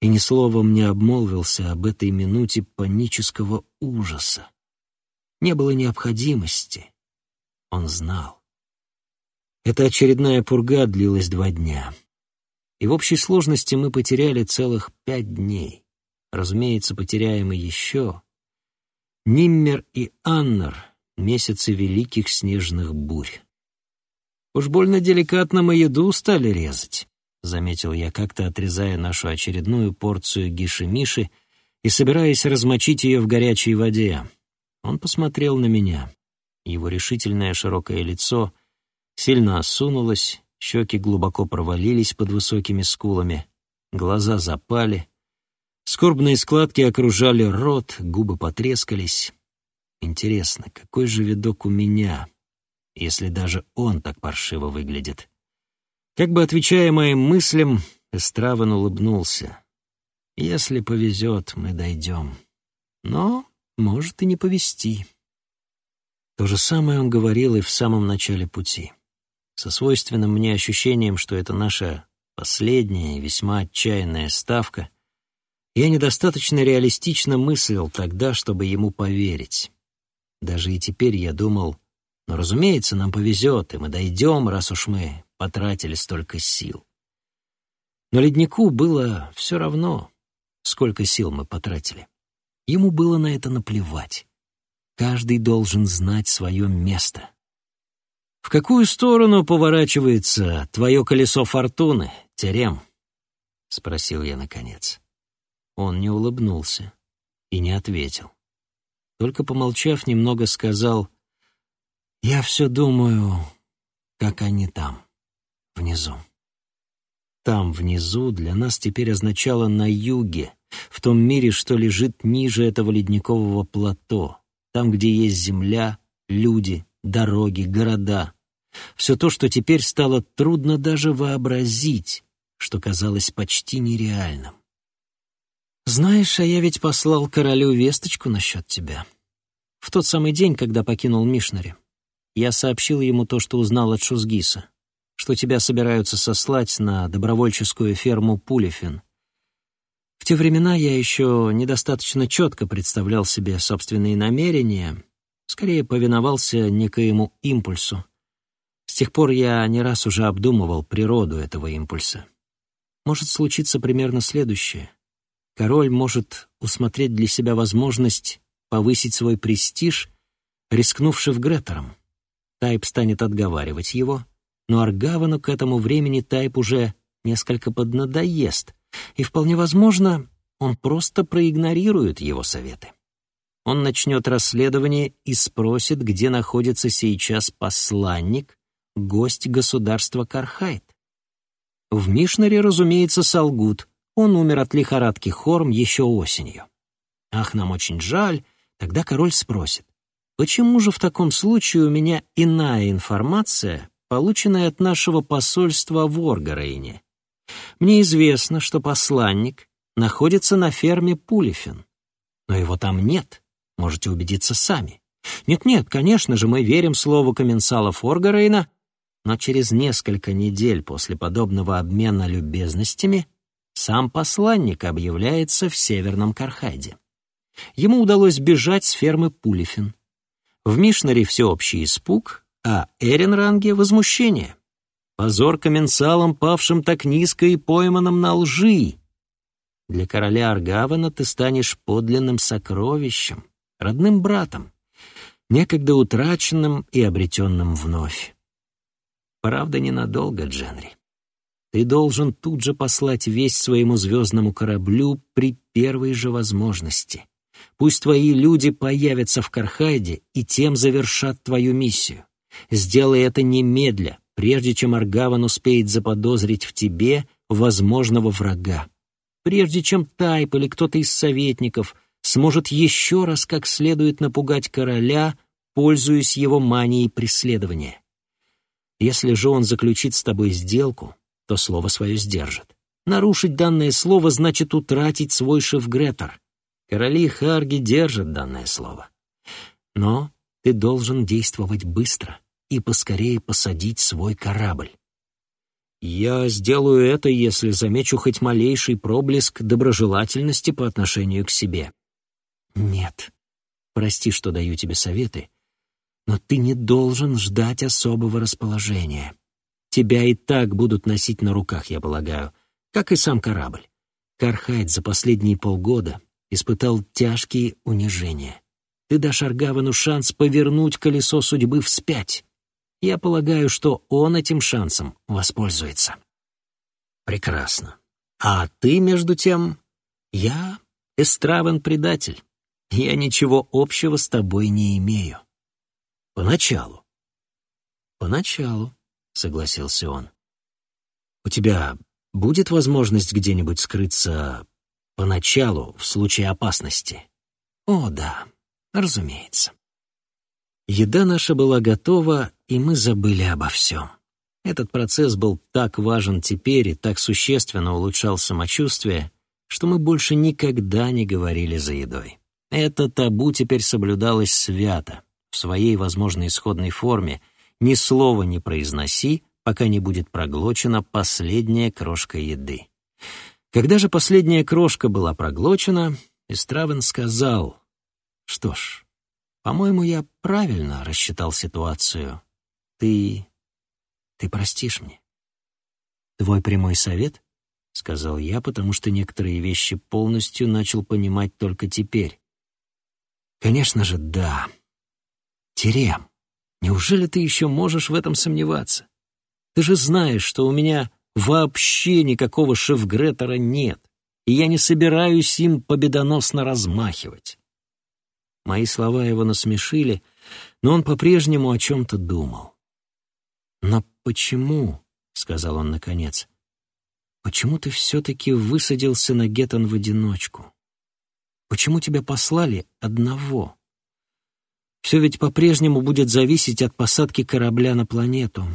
и ни словом не обмолвился об этой минуте панического ужаса. Не было необходимости. Он знал. Эта очередная пурга длилась два дня. И в общей сложности мы потеряли целых пять дней. Разумеется, потеряем и еще. Ниммер и Аннер — месяцы великих снежных бурь. «Уж больно деликатно мы еду стали резать», — заметил я как-то, отрезая нашу очередную порцию гиши-миши и собираясь размочить ее в горячей воде. Он посмотрел на меня. Его решительное широкое лицо сильно осунулась, щеки глубоко провалились под высокими скулами, глаза запали, скорбные складки окружали рот, губы потрескались. Интересно, какой же видок у меня, если даже он так паршиво выглядит? Как бы отвечая моим мыслям, Эстраван улыбнулся. «Если повезет, мы дойдем. Но может и не повезти». То же самое он говорил и в самом начале пути со свойственным мне ощущением, что это наша последняя и весьма отчаянная ставка, я недостаточно реалистично мыслил тогда, чтобы ему поверить. Даже и теперь я думал, ну, разумеется, нам повезет, и мы дойдем, раз уж мы потратили столько сил. Но леднику было все равно, сколько сил мы потратили. Ему было на это наплевать. Каждый должен знать свое место. «В какую сторону поворачивается твое колесо фортуны, Терем?» — спросил я наконец. Он не улыбнулся и не ответил. Только помолчав, немного сказал, «Я все думаю, как они там, внизу». Там, внизу, для нас теперь означало «на юге», в том мире, что лежит ниже этого ледникового плато, там, где есть земля, люди, дороги, города. Все то, что теперь стало трудно даже вообразить, что казалось почти нереальным. «Знаешь, а я ведь послал королю весточку насчет тебя. В тот самый день, когда покинул Мишнари, я сообщил ему то, что узнал от Шузгиса, что тебя собираются сослать на добровольческую ферму Пулефин. В те времена я еще недостаточно четко представлял себе собственные намерения, скорее повиновался некоему импульсу. С тех пор я не раз уже обдумывал природу этого импульса. Может случиться примерно следующее. Король может усмотреть для себя возможность повысить свой престиж, рискнувший в Гретером. Тайп станет отговаривать его, но Аргавану к этому времени Тайп уже несколько поднадоест, и вполне возможно, он просто проигнорирует его советы. Он начнет расследование и спросит, где находится сейчас посланник, гость государства Кархайт. В Мишнаре, разумеется, солгут. Он умер от лихорадки Хорм еще осенью. Ах, нам очень жаль. Тогда король спросит, почему же в таком случае у меня иная информация, полученная от нашего посольства в Оргарейне? Мне известно, что посланник находится на ферме Пулифин, но его там нет. Можете убедиться сами. Нет-нет, конечно же, мы верим слову комменсала Форгарейна, но через несколько недель после подобного обмена любезностями сам посланник объявляется в Северном Кархайде. Ему удалось бежать с фермы Пулифин. В Мишнаре всеобщий испуг, а Эренранге — возмущение. Позор комменсалам, павшим так низко и пойманным на лжи. Для короля Аргавана ты станешь подлинным сокровищем, родным братом, некогда утраченным и обретенным вновь. Правда, ненадолго, Дженри. Ты должен тут же послать весть своему звездному кораблю при первой же возможности. Пусть твои люди появятся в Кархайде и тем завершат твою миссию. Сделай это немедля, прежде чем Аргаван успеет заподозрить в тебе возможного врага. Прежде чем Тайп или кто-то из советников сможет еще раз как следует напугать короля, пользуясь его манией преследования. Если же он заключит с тобой сделку, то слово свое сдержит. Нарушить данное слово значит утратить свой шеф-гретер. Короли Харги держат данное слово. Но ты должен действовать быстро и поскорее посадить свой корабль. Я сделаю это, если замечу хоть малейший проблеск доброжелательности по отношению к себе. Нет. Прости, что даю тебе советы, но ты не должен ждать особого расположения. Тебя и так будут носить на руках, я полагаю, как и сам корабль. Кархайт за последние полгода испытал тяжкие унижения. Ты дашь Аргавану шанс повернуть колесо судьбы вспять. Я полагаю, что он этим шансом воспользуется. Прекрасно. А ты, между тем, я Эстравен-предатель. Я ничего общего с тобой не имею. Поначалу. Поначалу, согласился он. У тебя будет возможность где-нибудь скрыться Поначалу, в случае опасности. О, да, разумеется. Еда наша была готова, и мы забыли обо всем. Этот процесс был так важен теперь и так существенно улучшал самочувствие, что мы больше никогда не говорили за едой. Это табу теперь соблюдалось свято, в своей возможной исходной форме, ни слова не произноси, пока не будет проглочена последняя крошка еды. Когда же последняя крошка была проглочена, Истравен сказал, «Что ж, по-моему, я правильно рассчитал ситуацию. Ты... ты простишь мне?» «Твой прямой совет?» — сказал я, потому что некоторые вещи полностью начал понимать только теперь. «Конечно же, да. Терем, неужели ты еще можешь в этом сомневаться? Ты же знаешь, что у меня Вообще никакого шеф-гретера нет, и я не собираюсь им победоносно размахивать. Мои слова его насмешили, но он по-прежнему о чем-то думал. «Но почему?» — сказал он наконец. «Почему ты все-таки высадился на Геттон в одиночку? Почему тебя послали одного? Все ведь по-прежнему будет зависеть от посадки корабля на планету.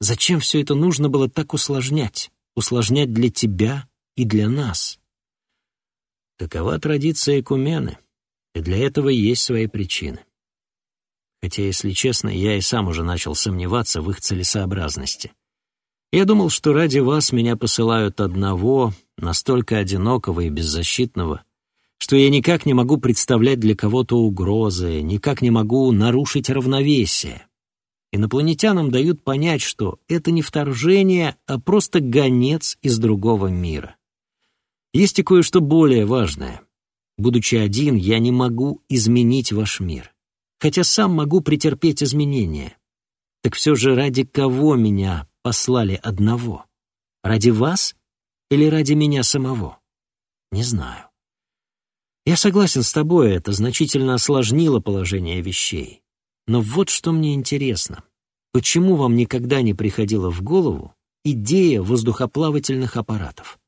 Зачем все это нужно было так усложнять? Усложнять для тебя и для нас? Такова традиция Экумены, и для этого есть свои причины. Хотя, если честно, я и сам уже начал сомневаться в их целесообразности. Я думал, что ради вас меня посылают одного, настолько одинокого и беззащитного, что я никак не могу представлять для кого-то угрозы, никак не могу нарушить равновесие. Инопланетянам дают понять, что это не вторжение, а просто гонец из другого мира. Есть и кое-что более важное. Будучи один, я не могу изменить ваш мир. Хотя сам могу претерпеть изменения. Так все же ради кого меня послали одного? Ради вас или ради меня самого? Не знаю. Я согласен с тобой, это значительно осложнило положение вещей. Но вот что мне интересно. Почему вам никогда не приходила в голову идея воздухоплавательных аппаратов?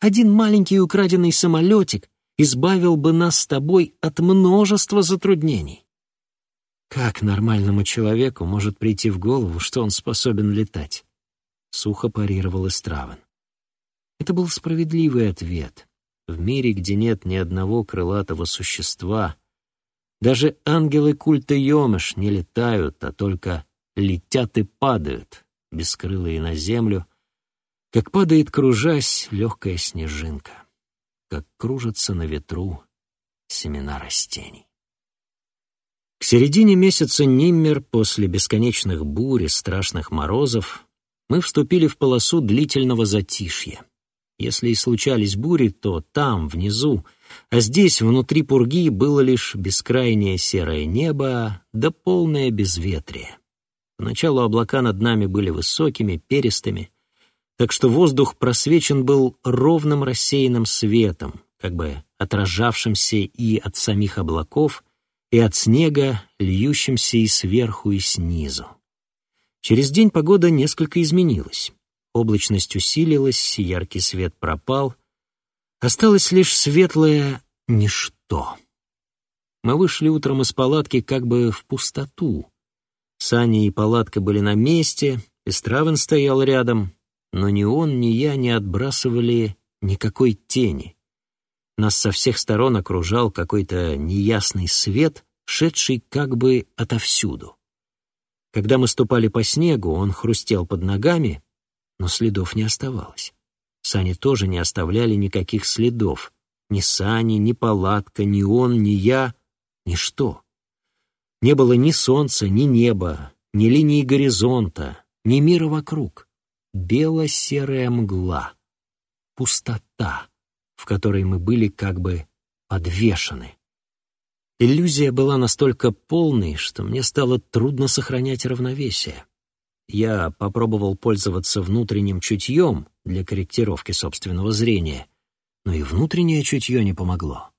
Один маленький украденный самолетик избавил бы нас с тобой от множества затруднений. Как нормальному человеку может прийти в голову, что он способен летать? Сухо парировал Истраван. Это был справедливый ответ. В мире, где нет ни одного крылатого существа, даже ангелы культа Йомеш не летают, а только летят и падают, бескрылые на землю, как падает, кружась, легкая снежинка, как кружатся на ветру семена растений. К середине месяца Ниммер, после бесконечных бурь и страшных морозов, мы вступили в полосу длительного затишья. Если и случались бури, то там, внизу, а здесь, внутри пурги, было лишь бескрайнее серое небо да полное безветрие. Поначалу облака над нами были высокими, перистыми, так что воздух просвечен был ровным рассеянным светом, как бы отражавшимся и от самих облаков, и от снега, льющимся и сверху, и снизу. Через день погода несколько изменилась. Облачность усилилась, яркий свет пропал. Осталось лишь светлое ничто. Мы вышли утром из палатки как бы в пустоту. Сани и палатка были на месте, Эстравен стоял рядом, но ни он, ни я не отбрасывали никакой тени. Нас со всех сторон окружал какой-то неясный свет, шедший как бы отовсюду. Когда мы ступали по снегу, он хрустел под ногами, но следов не оставалось. Сани тоже не оставляли никаких следов. Ни сани, ни палатка, ни он, ни я, ничто. Не было ни солнца, ни неба, ни линии горизонта, ни мира вокруг. Бело-серая мгла, пустота, в которой мы были как бы подвешены. Иллюзия была настолько полной, что мне стало трудно сохранять равновесие. Я попробовал пользоваться внутренним чутьем для корректировки собственного зрения, но и внутреннее чутье не помогло.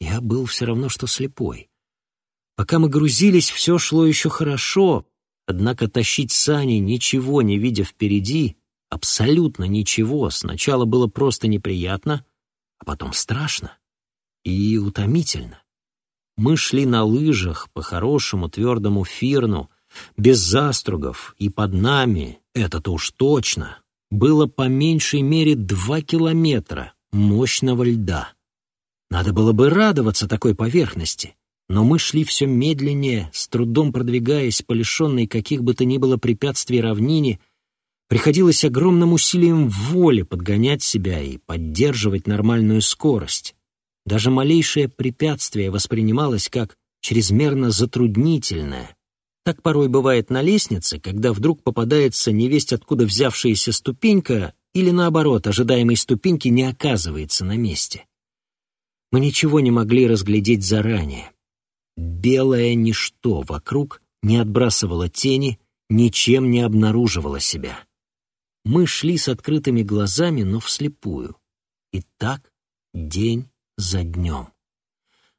Я был все равно, что слепой. Пока мы грузились, все шло еще хорошо, однако тащить сани, ничего не видя впереди, абсолютно ничего, сначала было просто неприятно, а потом страшно и утомительно. Мы шли на лыжах по хорошему твердому фирну, без застругов, и под нами, это-то уж точно, было по меньшей мере два километра мощного льда. Надо было бы радоваться такой поверхности, но мы шли все медленнее, с трудом продвигаясь по лишенной каких бы то ни было препятствий равнине, приходилось огромным усилием воли подгонять себя и поддерживать нормальную скорость. Даже малейшее препятствие воспринималось как чрезмерно затруднительное, так порой бывает на лестнице, когда вдруг попадается невесть откуда взявшаяся ступенька или, наоборот, ожидаемой ступеньки не оказывается на месте. Мы ничего не могли разглядеть заранее. Белое ничто вокруг не отбрасывало тени, ничем не обнаруживало себя. Мы шли с открытыми глазами, но вслепую. И так день за днем.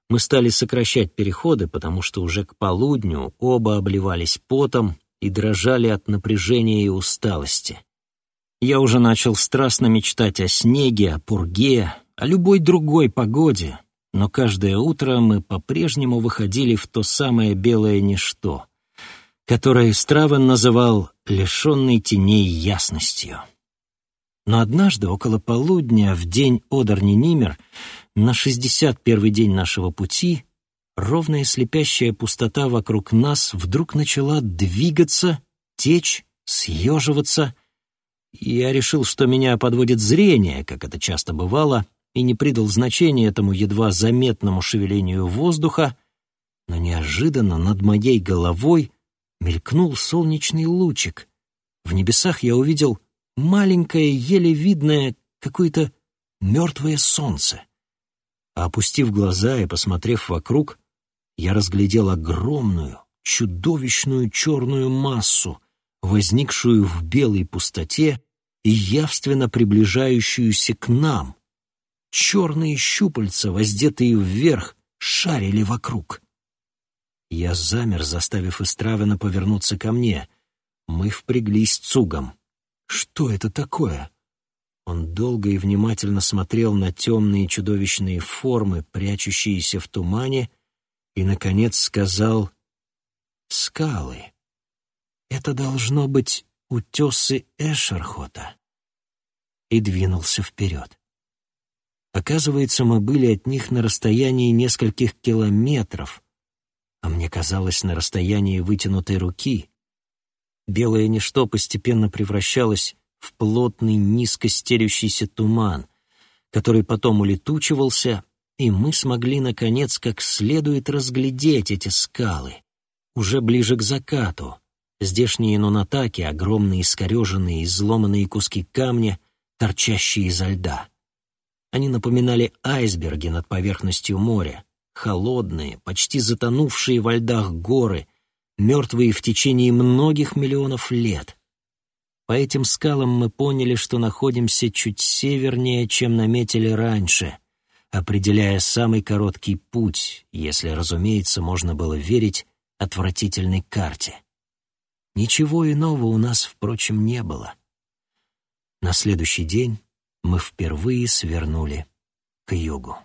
Мы стали сокращать переходы, потому что уже к полудню оба обливались потом и дрожали от напряжения и усталости. Я уже начал страстно мечтать о снеге, о пурге, о любой другой погоде, но каждое утро мы по-прежнему выходили в то самое белое ничто, которое Стравен называл «лишенной теней ясностью». Но однажды, около полудня, в день Одерни-Нимер, на шестьдесят первый день нашего пути, ровная слепящая пустота вокруг нас вдруг начала двигаться, течь, съеживаться. Я решил, что меня подводит зрение, как это часто бывало, и не придал значения этому едва заметному шевелению воздуха, но неожиданно над моей головой мелькнул солнечный лучик. В небесах я увидел маленькое, еле видное, какое-то мертвое солнце. А опустив глаза и посмотрев вокруг, я разглядел огромную, чудовищную черную массу, возникшую в белой пустоте и явственно приближающуюся к нам. Черные щупальца, воздетые вверх, шарили вокруг. Я замер, заставив Истравина повернуться ко мне. Мы впряглись цугом. Что это такое? Он долго и внимательно смотрел на темные чудовищные формы, прячущиеся в тумане, и, наконец, сказал «Скалы. Это должно быть утесы Эшерхота». И двинулся вперед. Оказывается, мы были от них на расстоянии нескольких километров, а мне казалось, на расстоянии вытянутой руки. Белое ничто постепенно превращалось в плотный, низко стелющийся туман, который потом улетучивался, и мы смогли, наконец, как следует разглядеть эти скалы. Уже ближе к закату. Здешние нунатаки, огромные искореженные, изломанные куски камня, торчащие изо льда. Они напоминали айсберги над поверхностью моря, холодные, почти затонувшие во льдах горы, мертвые в течение многих миллионов лет. По этим скалам мы поняли, что находимся чуть севернее, чем наметили раньше, определяя самый короткий путь, если, разумеется, можно было верить отвратительной карте. Ничего иного у нас, впрочем, не было. На следующий день мы впервые свернули к югу.